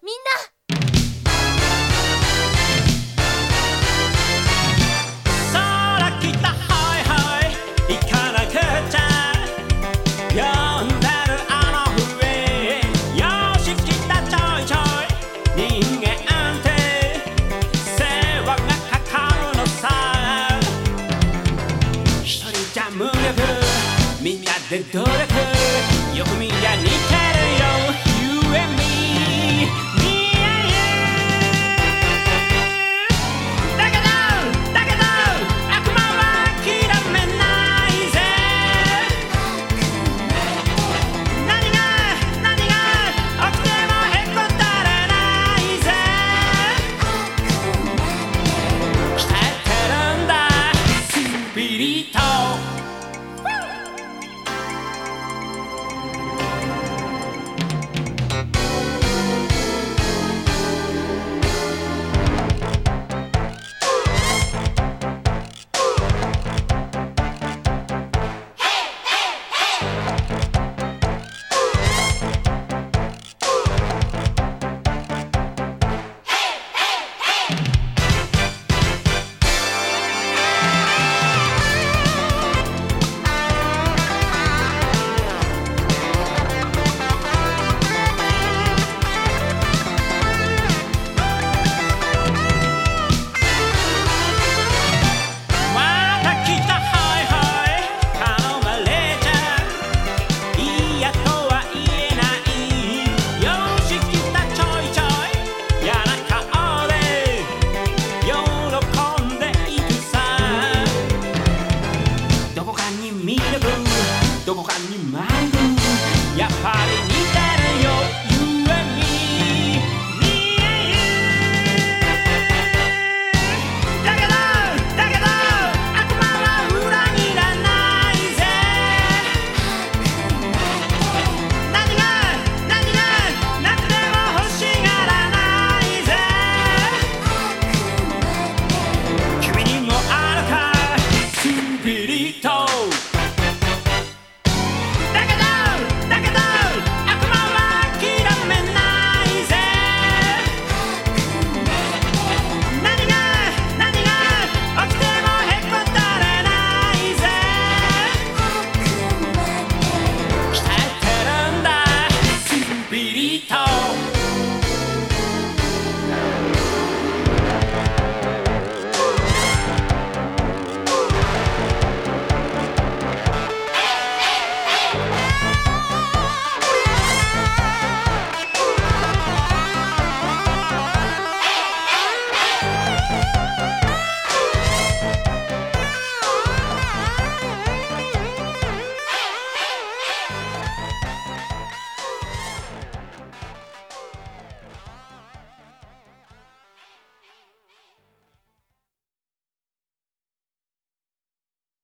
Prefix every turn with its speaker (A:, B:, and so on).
A: みんな。
B: いかなくちゃん。でるあのよしたちょいちょい。てがかかるのさ。じゃみんなで努力。よく見りゃ Pirita. 見る分どこかに迷子